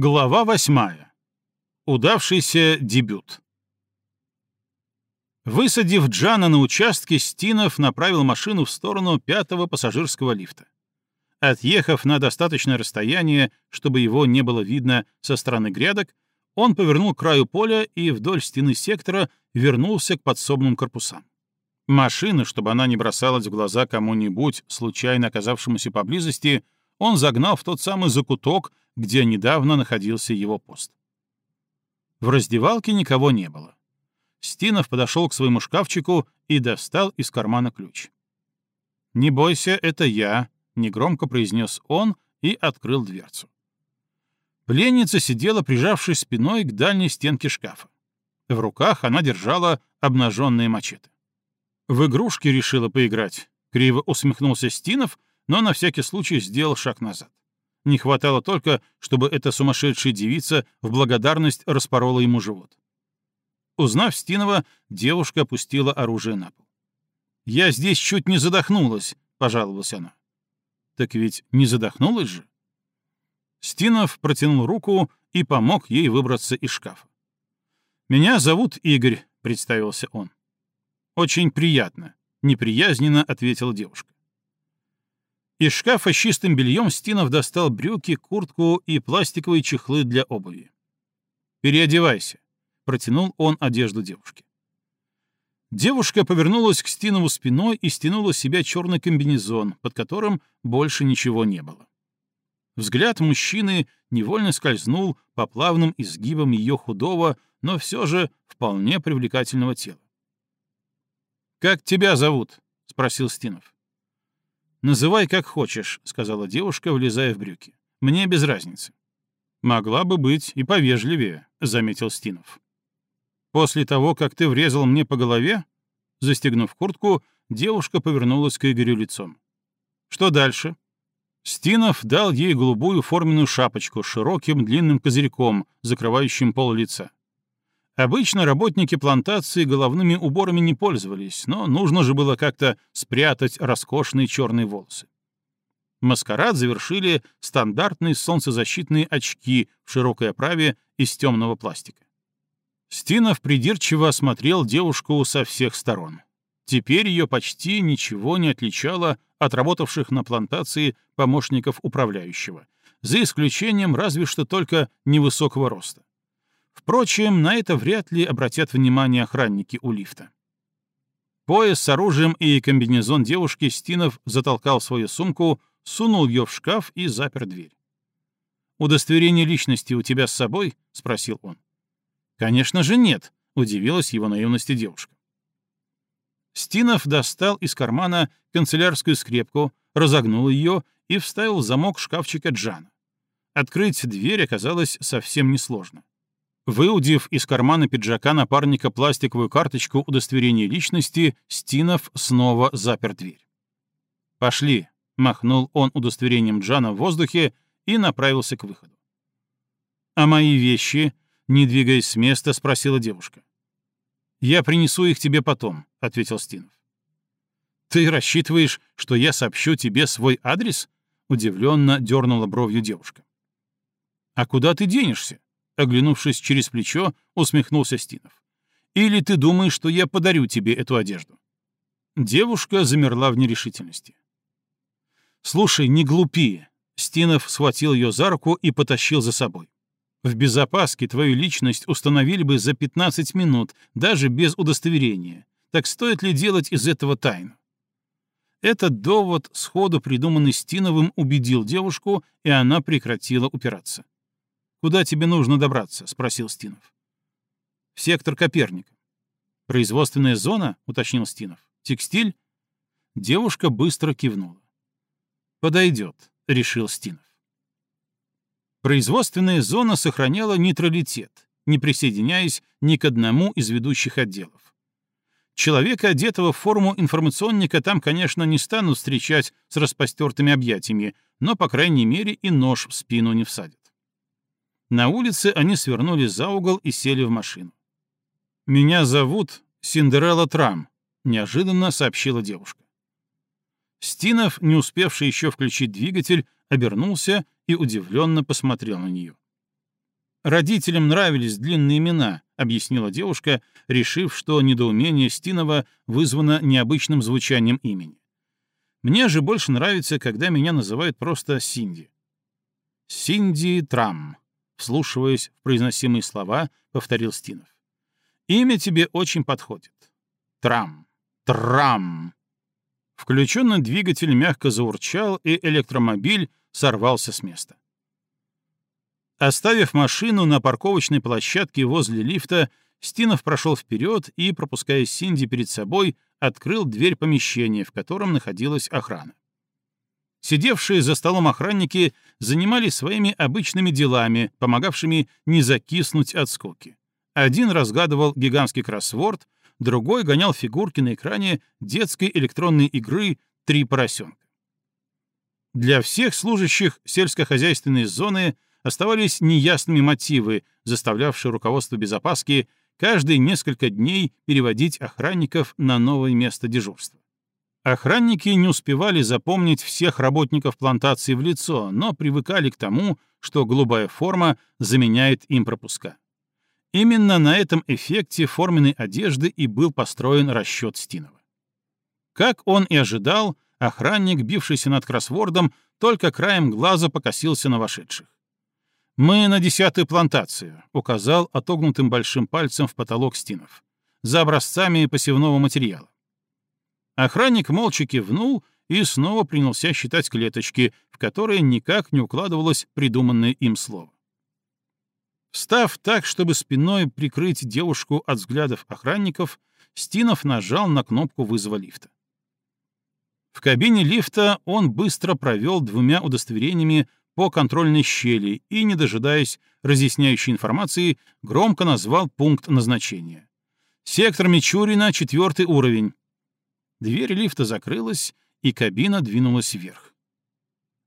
Глава восьмая. Удавшийся дебют. Высадив Джана на участке, Стинов направил машину в сторону пятого пассажирского лифта. Отъехав на достаточное расстояние, чтобы его не было видно со стороны грядок, он повернул к краю поля и вдоль стены сектора вернулся к подсобным корпусам. Машина, чтобы она не бросалась в глаза кому-нибудь, случайно оказавшемуся поблизости, он загнал в тот самый закуток, где недавно находился его пост. В раздевалке никого не было. Стинов подошел к своему шкафчику и достал из кармана ключ. «Не бойся, это я», — негромко произнес он и открыл дверцу. Пленница сидела, прижавшись спиной к дальней стенке шкафа. В руках она держала обнаженные мачете. «В игрушки решила поиграть», — криво усмехнулся Стинов, но на всякий случай сделал шаг назад. Не хватало только, чтобы эта сумасшедшая девица в благодарность распорола ему живот. Узнав Стинова, девушка опустила оружие на пол. «Я здесь чуть не задохнулась», — пожаловалась она. «Так ведь не задохнулась же?» Стинов протянул руку и помог ей выбраться из шкафа. «Меня зовут Игорь», — представился он. «Очень приятно», — неприязненно ответила девушка. Из шкафа с чистым бельем Стинов достал брюки, куртку и пластиковые чехлы для обуви. «Переодевайся», — протянул он одежду девушке. Девушка повернулась к Стинову спиной и стянула с себя черный комбинезон, под которым больше ничего не было. Взгляд мужчины невольно скользнул по плавным изгибам ее худого, но все же вполне привлекательного тела. «Как тебя зовут?» — спросил Стинов. «Называй как хочешь», — сказала девушка, влезая в брюки. «Мне без разницы». «Могла бы быть и повежливее», — заметил Стинов. «После того, как ты врезал мне по голове?» Застегнув куртку, девушка повернулась к Игорю лицом. «Что дальше?» Стинов дал ей голубую форменную шапочку с широким длинным козырьком, закрывающим пол лица. Обычно работники плантации головными уборами не пользовались, но нужно же было как-то спрятать роскошные черные волосы. Маскарад завершили стандартные солнцезащитные очки в широкой оправе из темного пластика. Стинов придирчиво осмотрел девушку со всех сторон. Теперь ее почти ничего не отличало от работавших на плантации помощников управляющего, за исключением разве что только невысокого роста. Впрочем, на это вряд ли обратят внимание охранники у лифта. Пояс с оружием и комбинезон девушки Стинов затолкал в свою сумку, сунул ее в шкаф и запер дверь. «Удостоверение личности у тебя с собой?» — спросил он. «Конечно же нет», — удивилась его наивности девушка. Стинов достал из кармана канцелярскую скрепку, разогнул ее и вставил в замок шкафчика Джана. Открыть дверь оказалось совсем несложно. Выудив из кармана пиджака напарника пластиковую карточку удостоверения личности, Стинов снова запер дверь. «Пошли», — махнул он удостоверением Джана в воздухе и направился к выходу. «А мои вещи?» — не двигаясь с места, спросила девушка. «Я принесу их тебе потом», — ответил Стинов. «Ты рассчитываешь, что я сообщу тебе свой адрес?» — удивленно дернула бровью девушка. «А куда ты денешься?» Оглянувшись через плечо, усмехнулся Стинов. «Или ты думаешь, что я подарю тебе эту одежду?» Девушка замерла в нерешительности. «Слушай, не глупи!» Стинов схватил ее за руку и потащил за собой. «В безопаске твою личность установили бы за 15 минут, даже без удостоверения. Так стоит ли делать из этого тайну?» Этот довод, сходу придуманный Стиновым, убедил девушку, и она прекратила упираться. «Куда тебе нужно добраться?» — спросил Стинов. «В сектор Коперника». «Производственная зона?» — уточнил Стинов. «Текстиль?» Девушка быстро кивнула. «Подойдет», — решил Стинов. Производственная зона сохраняла нейтралитет, не присоединяясь ни к одному из ведущих отделов. Человека, одетого в форму информационника, там, конечно, не станут встречать с распростертыми объятиями, но, по крайней мере, и нож в спину не всадят. На улице они свернули за угол и сели в машину. «Меня зовут Синдерелла Трам», — неожиданно сообщила девушка. Стинов, не успевший еще включить двигатель, обернулся и удивленно посмотрел на нее. Родителям нравились длинные имена, объяснила девушка, решив, что недоумение Стинова вызвано необычным звучанием имени. Мне же больше нравится, когда меня называют просто Синди. Синди Трам, вслушиваясь в произносимые слова, повторил Стинов. Имя тебе очень подходит. Трам. Трам. Включенный двигатель мягко заурчал, и электромобиль сорвался с места. Оставив машину на парковочной площадке возле лифта, Стинов прошел вперед и, пропуская Синди перед собой, открыл дверь помещения, в котором находилась охрана. Сидевшие за столом охранники занимались своими обычными делами, помогавшими не закиснуть от скуки. Один разгадывал гигантский кроссворд, другой гонял фигурки на экране детской электронной игры «Три поросенка». Для всех служащих сельскохозяйственной зоны оставались неясными мотивы, заставлявшие руководство безопаски каждые несколько дней переводить охранников на новое место дежурства. Охранники не успевали запомнить всех работников плантации в лицо, но привыкали к тому, что голубая форма заменяет им пропуска. Именно на этом эффекте форменной одежды и был построен расчет Стинова. Как он и ожидал, охранник, бившийся над кроссвордом, только краем глаза покосился на вошедших. «Мы на десятую плантацию», — указал отогнутым большим пальцем в потолок Стинов, «за образцами посевного материала». Охранник молча кивнул и снова принялся считать клеточки, в которые никак не укладывалось придуманное им слово. Встав так, чтобы спиной прикрыть девушку от взглядов охранников, Стинов нажал на кнопку вызова лифта. В кабине лифта он быстро провел двумя удостоверениями по контрольной щели и, не дожидаясь разъясняющей информации, громко назвал пункт назначения. «Сектор Мичурина, четвертый уровень». Дверь лифта закрылась, и кабина двинулась вверх.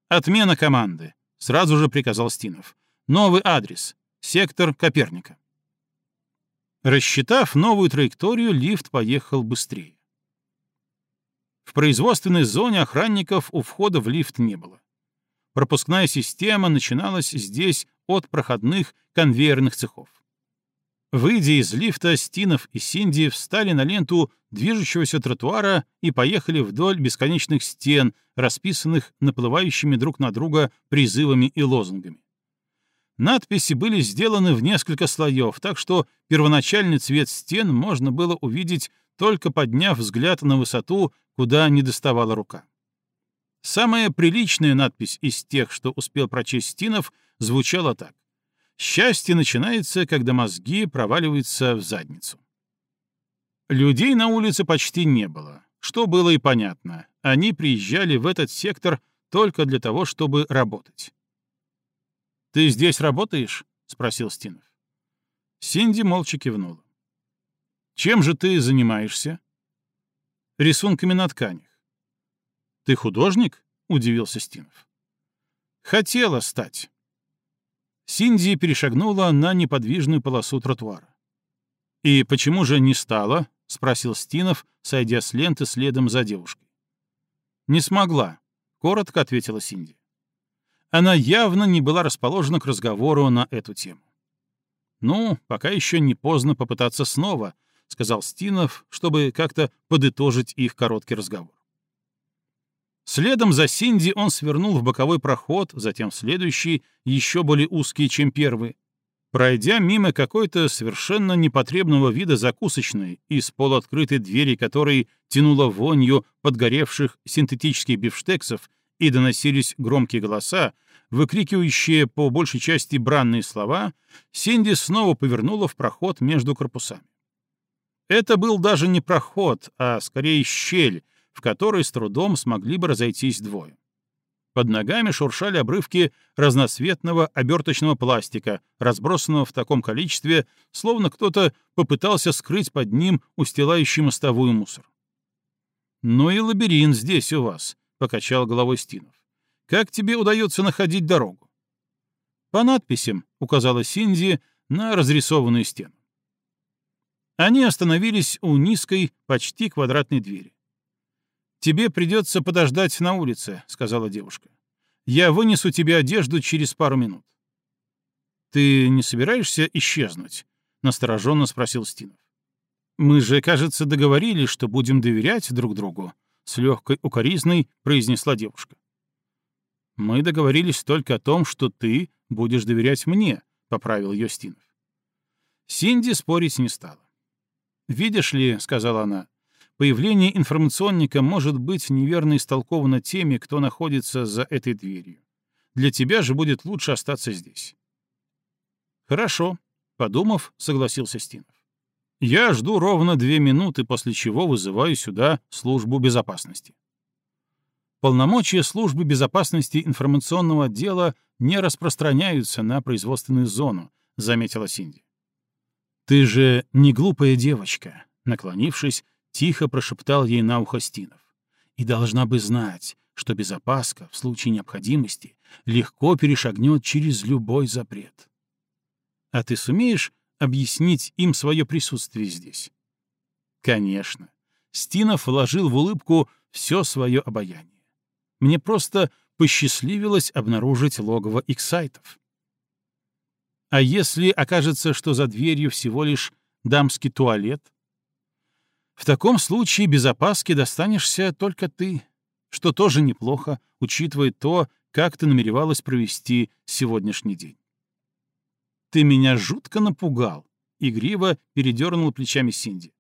«Отмена команды», — сразу же приказал Стинов. «Новый адрес. Сектор Коперника». Рассчитав новую траекторию, лифт поехал быстрее. В производственной зоне охранников у входа в лифт не было. Пропускная система начиналась здесь от проходных конвейерных цехов. Выйдя из лифта, Стинов и Синди встали на ленту движущегося тротуара и поехали вдоль бесконечных стен, расписанных наплывающими друг на друга призывами и лозунгами. Надписи были сделаны в несколько слоев, так что первоначальный цвет стен можно было увидеть, только подняв взгляд на высоту, куда не доставала рука. Самая приличная надпись из тех, что успел прочесть Стинов, звучала так. «Счастье начинается, когда мозги проваливаются в задницу». Людей на улице почти не было, что было и понятно. Они приезжали в этот сектор только для того, чтобы работать. «Ты здесь работаешь?» — спросил Стинов. Синди молча кивнула. «Чем же ты занимаешься?» «Рисунками на тканях. «Ты художник?» — удивился Стинов. «Хотела стать». Синди перешагнула на неподвижную полосу тротуара. «И почему же не стала?» — спросил Стинов, сойдя с ленты следом за девушкой. «Не смогла», — коротко ответила Синди. Она явно не была расположена к разговору на эту тему. «Ну, пока еще не поздно попытаться снова», — сказал Стинов, чтобы как-то подытожить их короткий разговор. Следом за Синди он свернул в боковой проход, затем следующий, еще более узкий, чем первый. Пройдя мимо какой-то совершенно непотребного вида закусочной, из полуоткрытой двери которой тянуло вонью подгоревших синтетических бифштексов и доносились громкие голоса, выкрикивающие по большей части бранные слова, Синди снова повернула в проход между корпусами. Это был даже не проход, а скорее щель, в которой с трудом смогли бы разойтись двое. Под ногами шуршали обрывки разноцветного оберточного пластика, разбросанного в таком количестве, словно кто-то попытался скрыть под ним устилающий мостовую мусор. «Ну и лабиринт здесь у вас», — покачал головой Стинов. «Как тебе удается находить дорогу?» «По надписям», — указала Синди на разрисованную стену. Они остановились у низкой, почти квадратной двери. «Тебе придется подождать на улице», — сказала девушка. «Я вынесу тебе одежду через пару минут». Ты не собираешься исчезнуть? настороженно спросил Стинов. Мы же, кажется, договорились, что будем доверять друг другу, с легкой укоризной произнесла девушка. Мы договорились только о том, что ты будешь доверять мне, поправил ее Стинов. Синди спорить не стала. «Видишь ли», — сказала она, — «появление информационника может быть неверно истолковано теми, кто находится за этой дверью. Для тебя же будет лучше остаться здесь». «Хорошо», — подумав, согласился Стинов. «Я жду ровно две минуты, после чего вызываю сюда службу безопасности». Полномочия службы безопасности информационного отдела не распространяются на производственную зону, заметила Синди. «Ты же не глупая девочка», — наклонившись, тихо прошептал ей на ухо Стинов. «И должна бы знать, что безопаска в случае необходимости легко перешагнет через любой запрет. А ты сумеешь объяснить им свое присутствие здесь?» «Конечно». Стинов вложил в улыбку все свое обаяние. «Мне просто посчастливилось обнаружить логово иксайтов». А если окажется, что за дверью всего лишь дамский туалет? В таком случае без опаски достанешься только ты, что тоже неплохо, учитывая то, как ты намеревалась провести сегодняшний день. Ты меня жутко напугал, — игриво передернул плечами Синди.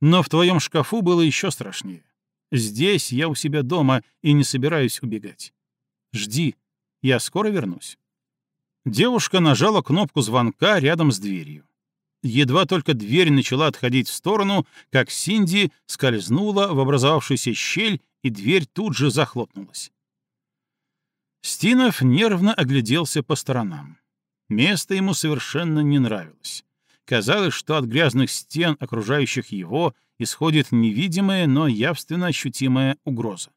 Но в твоем шкафу было еще страшнее. Здесь я у себя дома и не собираюсь убегать. Жди, я скоро вернусь. Девушка нажала кнопку звонка рядом с дверью. Едва только дверь начала отходить в сторону, как Синди скользнула в образовавшуюся щель, и дверь тут же захлопнулась. Стинов нервно огляделся по сторонам. Место ему совершенно не нравилось. Казалось, что от грязных стен, окружающих его, исходит невидимая, но явственно ощутимая угроза.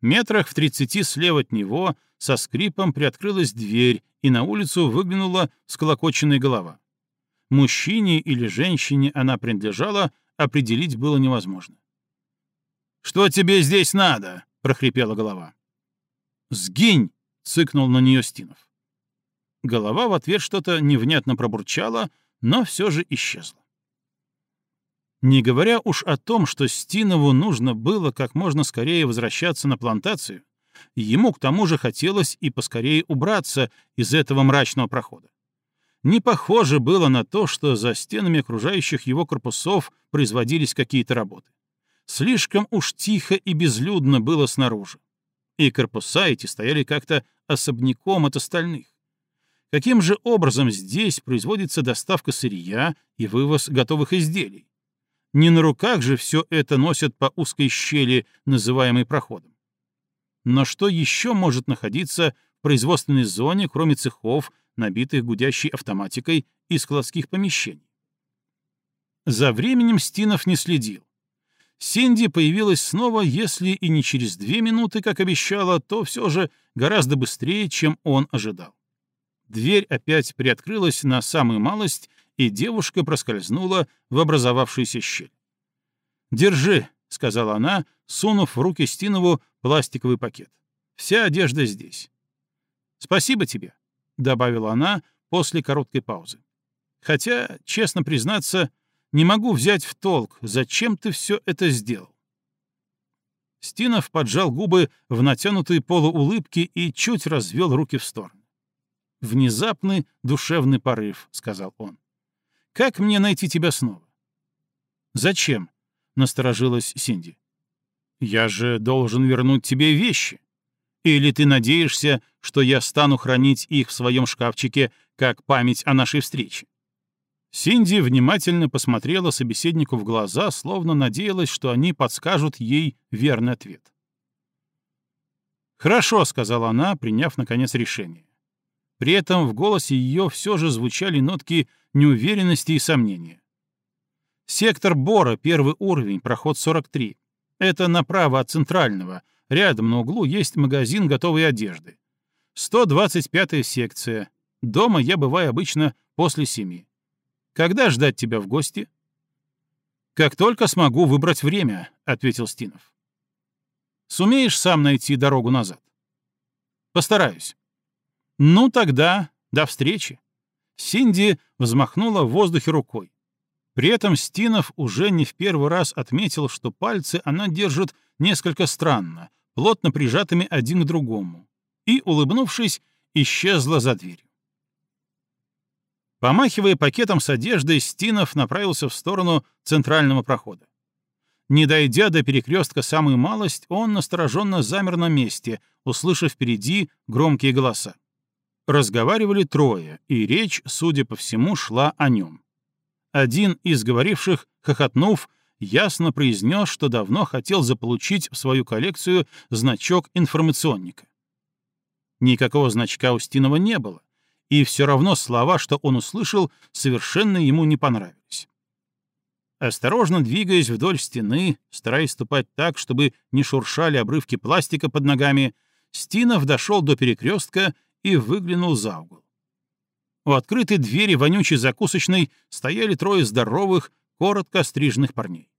Метрах в тридцати слева от него со скрипом приоткрылась дверь, и на улицу выглянула сколокоченная голова. Мужчине или женщине она принадлежала, определить было невозможно. «Что тебе здесь надо?» — прохрипела голова. «Сгинь!» — цыкнул на нее Стинов. Голова в ответ что-то невнятно пробурчала, но все же исчезла. Не говоря уж о том, что Стинову нужно было как можно скорее возвращаться на плантацию, ему к тому же хотелось и поскорее убраться из этого мрачного прохода. Не похоже было на то, что за стенами окружающих его корпусов производились какие-то работы. Слишком уж тихо и безлюдно было снаружи. И корпуса эти стояли как-то особняком от остальных. Каким же образом здесь производится доставка сырья и вывоз готовых изделий? Не на руках же все это носят по узкой щели, называемой проходом. Но что еще может находиться в производственной зоне, кроме цехов, набитых гудящей автоматикой и складских помещений? За временем Стинов не следил. Синди появилась снова, если и не через две минуты, как обещала, то все же гораздо быстрее, чем он ожидал. Дверь опять приоткрылась на самую малость, и девушка проскользнула в образовавшуюся щель. «Держи», — сказала она, сунув в руки Стинову пластиковый пакет. «Вся одежда здесь». «Спасибо тебе», — добавила она после короткой паузы. «Хотя, честно признаться, не могу взять в толк, зачем ты все это сделал». Стинов поджал губы в натянутой полуулыбке и чуть развел руки в сторону. «Внезапный душевный порыв», — сказал он. Как мне найти тебя снова?» «Зачем?» — насторожилась Синди. «Я же должен вернуть тебе вещи. Или ты надеешься, что я стану хранить их в своем шкафчике как память о нашей встрече?» Синди внимательно посмотрела собеседнику в глаза, словно надеялась, что они подскажут ей верный ответ. «Хорошо», — сказала она, приняв, наконец, решение. При этом в голосе ее все же звучали нотки неуверенности и сомнения. Сектор Бора, первый уровень, проход 43. Это направо от центрального. Рядом на углу есть магазин готовой одежды. 125-я секция. Дома я бываю обычно после семи. Когда ждать тебя в гости? Как только смогу выбрать время, ответил Стинов. Сумеешь сам найти дорогу назад? Постараюсь. «Ну тогда До встречи. Синди взмахнула в воздухе рукой. При этом Стинов уже не в первый раз отметил, что пальцы она держит несколько странно, плотно прижатыми один к другому, и, улыбнувшись, исчезла за дверью. Помахивая пакетом с одеждой, Стинов направился в сторону центрального прохода. Не дойдя до перекрестка самую малость, он настороженно замер на месте, услышав впереди громкие голоса. Разговаривали трое, и речь, судя по всему, шла о нем. Один из говоривших, хохотнув, ясно произнес, что давно хотел заполучить в свою коллекцию значок информационника. Никакого значка у Стинова не было, и все равно слова, что он услышал, совершенно ему не понравились. Осторожно двигаясь вдоль стены, стараясь ступать так, чтобы не шуршали обрывки пластика под ногами, Стинов дошел до перекрестка и выглянул за угол. У открытой двери вонючей закусочной стояли трое здоровых, коротко стриженных парней.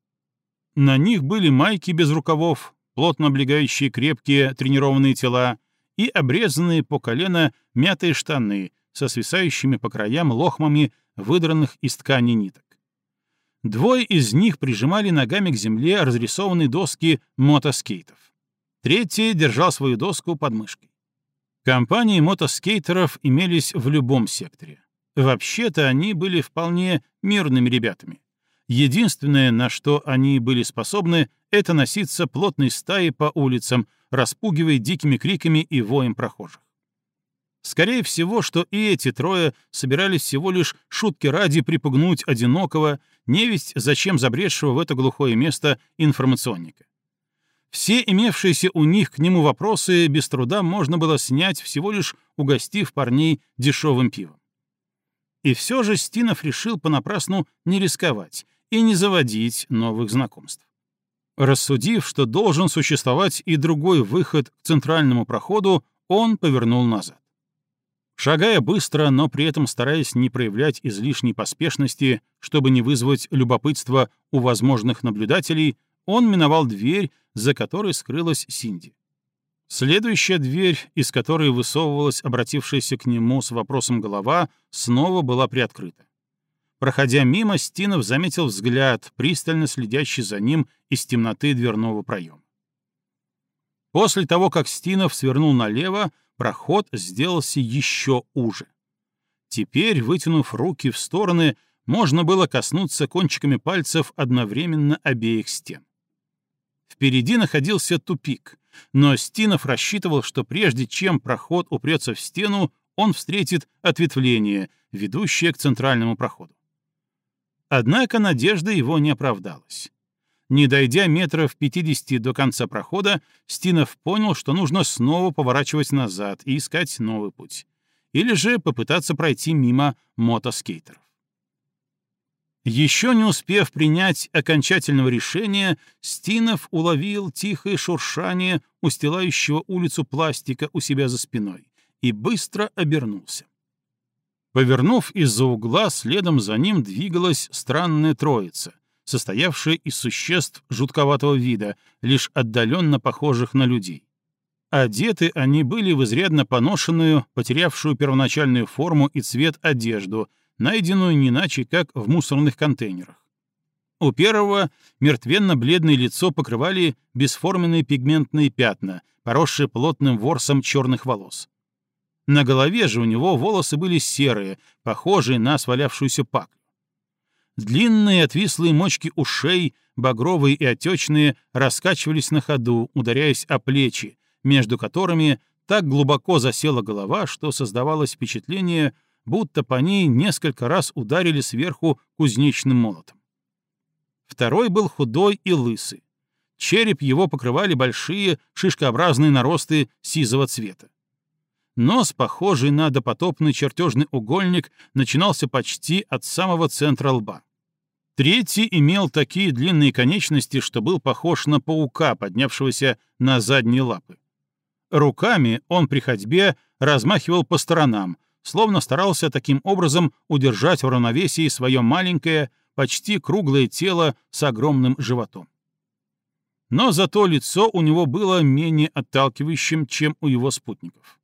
На них были майки без рукавов, плотно облегающие крепкие тренированные тела, и обрезанные по колено мятые штаны со свисающими по краям лохмами выдранных из ткани ниток. Двое из них прижимали ногами к земле разрисованные доски мотоскейтов. Третий держал свою доску под мышкой. Компании мотоскейтеров имелись в любом секторе. Вообще-то они были вполне мирными ребятами. Единственное, на что они были способны, это носиться плотной стаей по улицам, распугивая дикими криками и воем прохожих. Скорее всего, что и эти трое собирались всего лишь шутки ради припугнуть одинокого, невесть зачем забредшего в это глухое место информационника. Все имевшиеся у них к нему вопросы без труда можно было снять, всего лишь угостив парней дешевым пивом. И все же Стинов решил понапрасну не рисковать и не заводить новых знакомств. Рассудив, что должен существовать и другой выход к центральному проходу, он повернул назад. Шагая быстро, но при этом стараясь не проявлять излишней поспешности, чтобы не вызвать любопытство у возможных наблюдателей, он миновал дверь, за которой скрылась Синди. Следующая дверь, из которой высовывалась обратившаяся к нему с вопросом голова, снова была приоткрыта. Проходя мимо, Стинов заметил взгляд, пристально следящий за ним из темноты дверного проема. После того, как Стинов свернул налево, проход сделался еще уже. Теперь, вытянув руки в стороны, можно было коснуться кончиками пальцев одновременно обеих стен. Впереди находился тупик, но Стинов рассчитывал, что прежде чем проход упрется в стену, он встретит ответвление, ведущее к центральному проходу. Однако надежда его не оправдалась. Не дойдя метров 50 до конца прохода, Стинов понял, что нужно снова поворачивать назад и искать новый путь. Или же попытаться пройти мимо мотоскейтеров. Еще не успев принять окончательного решения, Стинов уловил тихое шуршание устилающего улицу пластика у себя за спиной и быстро обернулся. Повернув из-за угла, следом за ним двигалась странная троица, состоявшая из существ жутковатого вида, лишь отдаленно похожих на людей. Одеты они были в изрядно поношенную, потерявшую первоначальную форму и цвет одежду — найденную не иначе, как в мусорных контейнерах. У первого мертвенно-бледное лицо покрывали бесформенные пигментные пятна, поросшие плотным ворсом черных волос. На голове же у него волосы были серые, похожие на свалявшуюся паклю. Длинные отвислые мочки ушей, багровые и отечные, раскачивались на ходу, ударяясь о плечи, между которыми так глубоко засела голова, что создавалось впечатление, будто по ней несколько раз ударили сверху кузнечным молотом. Второй был худой и лысый. Череп его покрывали большие шишкообразные наросты сизого цвета. Нос, похожий на допотопный чертежный угольник, начинался почти от самого центра лба. Третий имел такие длинные конечности, что был похож на паука, поднявшегося на задние лапы. Руками он при ходьбе размахивал по сторонам, словно старался таким образом удержать в равновесии свое маленькое, почти круглое тело с огромным животом. Но зато лицо у него было менее отталкивающим, чем у его спутников.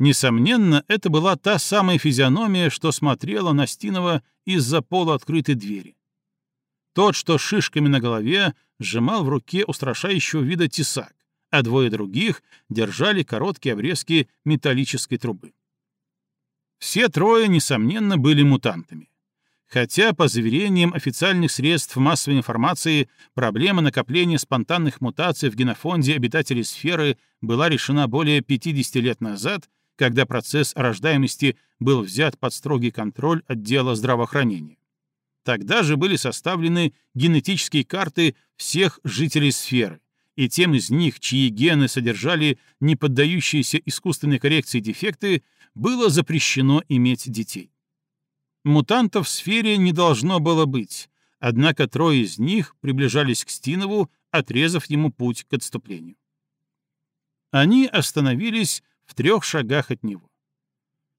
Несомненно, это была та самая физиономия, что смотрела на Стинова из-за полуоткрытой двери. Тот, что шишками на голове, сжимал в руке устрашающего вида тесак, а двое других держали короткие обрезки металлической трубы. Все трое, несомненно, были мутантами. Хотя, по заверениям официальных средств массовой информации, проблема накопления спонтанных мутаций в генофонде обитателей сферы была решена более 50 лет назад, когда процесс рождаемости был взят под строгий контроль отдела здравоохранения. Тогда же были составлены генетические карты всех жителей сферы, и тем из них, чьи гены содержали не поддающиеся искусственной коррекции дефекты, было запрещено иметь детей. Мутантов в сфере не должно было быть, однако трое из них приближались к Стинову, отрезав ему путь к отступлению. Они остановились в трех шагах от него.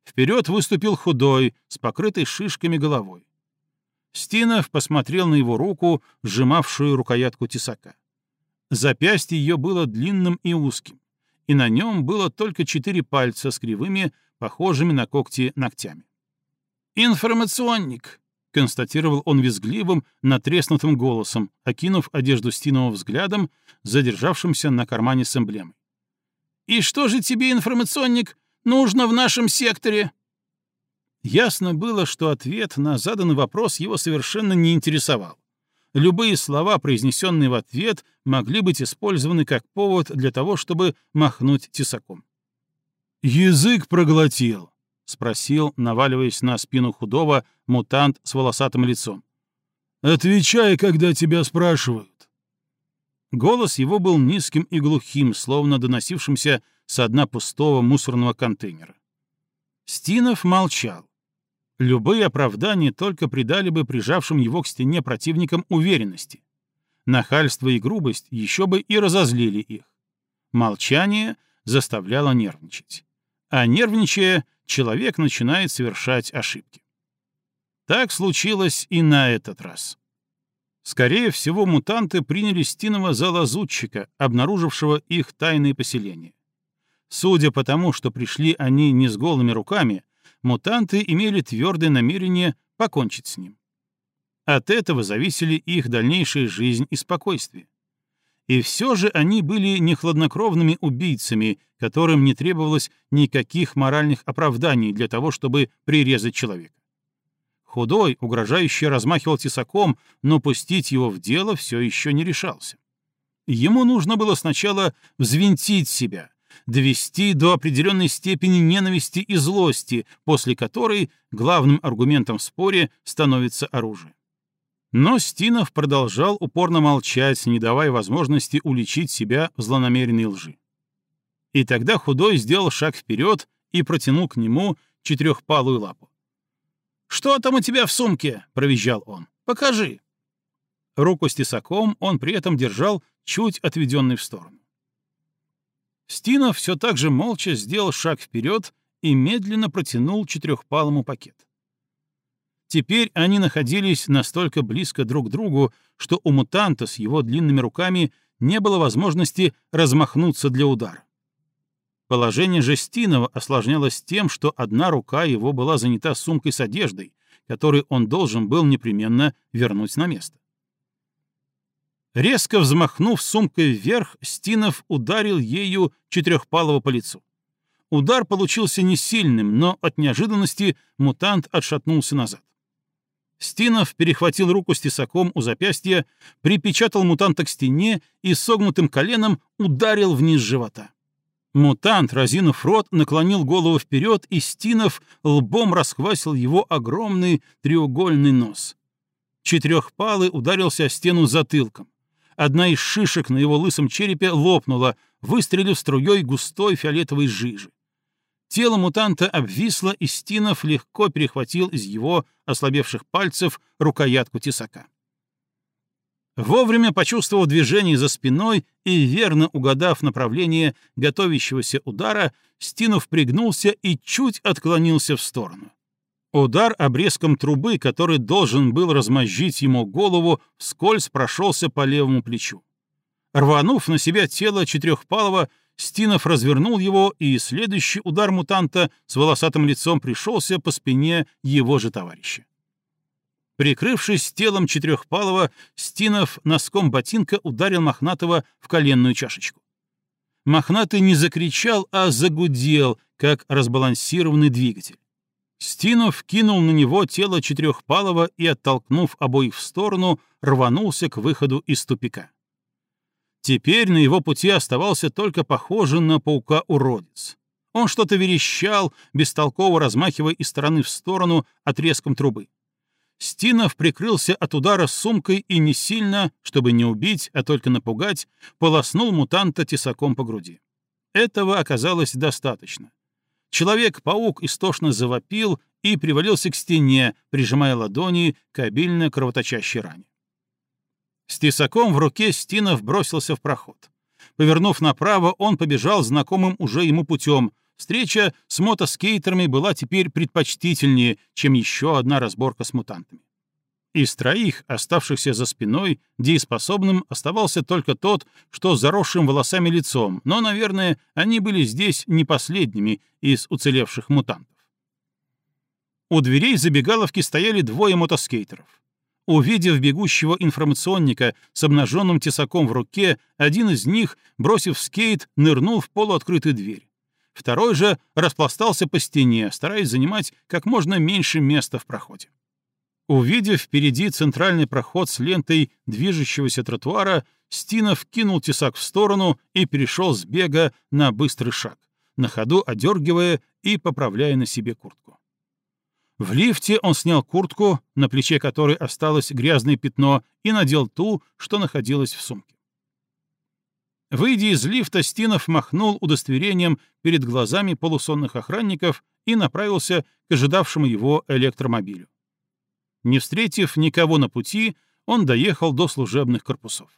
Вперед выступил худой, с покрытой шишками головой. Стинов посмотрел на его руку, сжимавшую рукоятку тесака. Запястье ее было длинным и узким, и на нем было только четыре пальца с кривыми, похожими на когти ногтями. «Информационник», — констатировал он визгливым, натреснутым голосом, окинув одежду Стинова взглядом, задержавшимся на кармане с эмблемой. «И что же тебе, информационник, нужно в нашем секторе?» Ясно было, что ответ на заданный вопрос его совершенно не интересовал. Любые слова, произнесенные в ответ, могли быть использованы как повод для того, чтобы махнуть тесаком. «Язык проглотил», — спросил, наваливаясь на спину худого, мутант с волосатым лицом. «Отвечай, когда тебя спрашивают». Голос его был низким и глухим, словно доносившимся с дна пустого мусорного контейнера. Стинов молчал. Любые оправдания только придали бы прижавшим его к стене противникам уверенности. Нахальство и грубость еще бы и разозлили их. Молчание заставляло нервничать. А нервничая, человек начинает совершать ошибки. Так случилось и на этот раз. Скорее всего, мутанты приняли Стинова за лазутчика, обнаружившего их тайные поселения. Судя по тому, что пришли они не с голыми руками, мутанты имели твердое намерение покончить с ним. От этого зависели их дальнейшая жизнь и спокойствие. И все же они были не хладнокровными убийцами, которым не требовалось никаких моральных оправданий для того, чтобы прирезать человека. Худой, угрожающе размахивал тесаком, но пустить его в дело все еще не решался. Ему нужно было сначала взвинтить себя, довести до определенной степени ненависти и злости, после которой главным аргументом в споре становится оружие. Но Стинов продолжал упорно молчать, не давая возможности уличить себя в злонамеренной лжи. И тогда худой сделал шаг вперед и протянул к нему четырехпалую лапу. «Что там у тебя в сумке?» — провизжал он. «Покажи». Руку с тесаком он при этом держал чуть отведенный в сторону. Стинов все так же молча сделал шаг вперед и медленно протянул четырехпалому пакет. Теперь они находились настолько близко друг к другу, что у мутанта с его длинными руками не было возможности размахнуться для удара. Положение Жестинова осложнялось тем, что одна рука его была занята сумкой с одеждой, которую он должен был непременно вернуть на место. Резко взмахнув сумкой вверх, Стинов ударил ею четырехпалого по лицу. Удар получился не сильным, но от неожиданности мутант отшатнулся назад. Стинов перехватил руку с тесаком у запястья, припечатал мутанта к стене и согнутым коленом ударил вниз живота. Мутант, разинув рот, наклонил голову вперед, и Стинов лбом расхвасил его огромный треугольный нос. Четырехпалый ударился о стену затылком. Одна из шишек на его лысом черепе лопнула, выстрелив струей густой фиолетовой жижи. Тело мутанта обвисло, и Стинов легко перехватил из его ослабевших пальцев рукоятку тесака. Вовремя почувствовав движение за спиной и верно угадав направление готовящегося удара, Стинов пригнулся и чуть отклонился в сторону. Удар обрезком трубы, который должен был размозжить ему голову, вскользь прошелся по левому плечу. Рванув на себя тело Четырехпалого, Стинов развернул его, и следующий удар мутанта с волосатым лицом пришелся по спине его же товарища. Прикрывшись телом Четырехпалого, Стинов носком ботинка ударил Мохнатого в коленную чашечку. Мохнатый не закричал, а загудел, как разбалансированный двигатель. Стинов кинул на него тело Четырехпалого и, оттолкнув обоих в сторону, рванулся к выходу из тупика. Теперь на его пути оставался только похожий на паука-уродец. Он что-то верещал, бестолково размахивая из стороны в сторону отрезком трубы. Стинов прикрылся от удара сумкой и не сильно, чтобы не убить, а только напугать, полоснул мутанта тесаком по груди. Этого оказалось достаточно. Человек-паук истошно завопил и привалился к стене, прижимая ладони к обильно кровоточащей ране. С тесаком в руке Стинов бросился в проход. Повернув направо, он побежал знакомым уже ему путем, Встреча с мотоскейтерами была теперь предпочтительнее, чем еще одна разборка с мутантами. Из троих, оставшихся за спиной, дееспособным оставался только тот, что с заросшим волосами лицом, но, наверное, они были здесь не последними из уцелевших мутантов. У дверей забегаловки стояли двое мотоскейтеров. Увидев бегущего информационника с обнаженным тесаком в руке, один из них, бросив скейт, нырнул в полуоткрытую дверь. Второй же распластался по стене, стараясь занимать как можно меньше места в проходе. Увидев впереди центральный проход с лентой движущегося тротуара, Стинов кинул тесак в сторону и перешел с бега на быстрый шаг, на ходу одергивая и поправляя на себе куртку. В лифте он снял куртку, на плече которой осталось грязное пятно, и надел ту, что находилась в сумке. Выйдя из лифта, Стинов махнул удостоверением перед глазами полусонных охранников и направился к ожидавшему его электромобилю. Не встретив никого на пути, он доехал до служебных корпусов.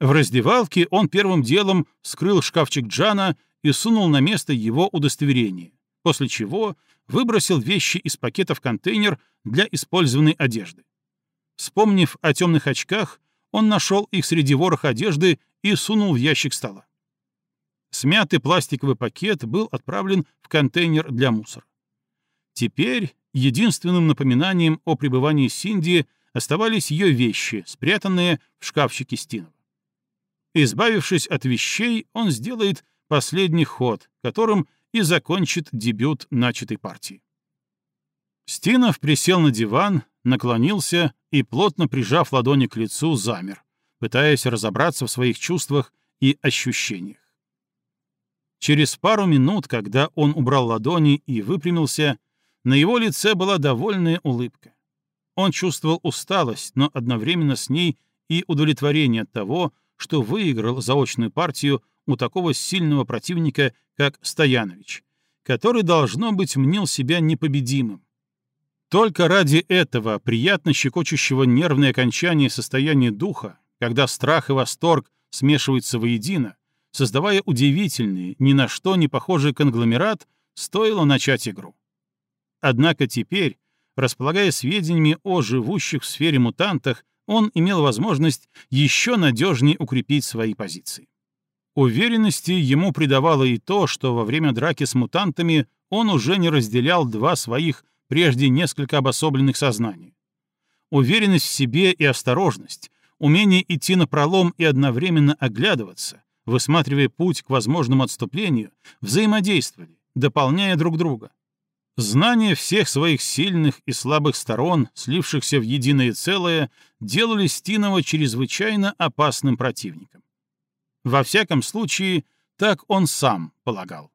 В раздевалке он первым делом скрыл шкафчик Джана и сунул на место его удостоверение, после чего выбросил вещи из пакета в контейнер для использованной одежды. Вспомнив о темных очках, он нашел их среди вороха одежды и сунул в ящик стола. Смятый пластиковый пакет был отправлен в контейнер для мусора. Теперь единственным напоминанием о пребывании Синди оставались ее вещи, спрятанные в шкафчике Стинова. Избавившись от вещей, он сделает последний ход, которым и закончит дебют начатой партии. Стинов присел на диван, наклонился и, плотно прижав ладони к лицу, замер, пытаясь разобраться в своих чувствах и ощущениях. Через пару минут, когда он убрал ладони и выпрямился, на его лице была довольная улыбка. Он чувствовал усталость, но одновременно с ней и удовлетворение от того, что выиграл заочную партию у такого сильного противника, как Стоянович, который, должно быть, мнил себя непобедимым, только ради этого приятно щекочущего нервное окончание состояния духа, когда страх и восторг смешиваются воедино, создавая удивительный, ни на что не похожий конгломерат, стоило начать игру. Однако теперь, располагая сведениями о живущих в сфере мутантах, он имел возможность еще надежнее укрепить свои позиции. Уверенности ему придавало и то, что во время драки с мутантами он уже не разделял два своих прежде несколько обособленных сознаний. Уверенность в себе и осторожность, умение идти на пролом и одновременно оглядываться, высматривая путь к возможному отступлению, взаимодействовали, дополняя друг друга. Знание всех своих сильных и слабых сторон, слившихся в единое целое, делали Стинова чрезвычайно опасным противником. Во всяком случае, так он сам полагал.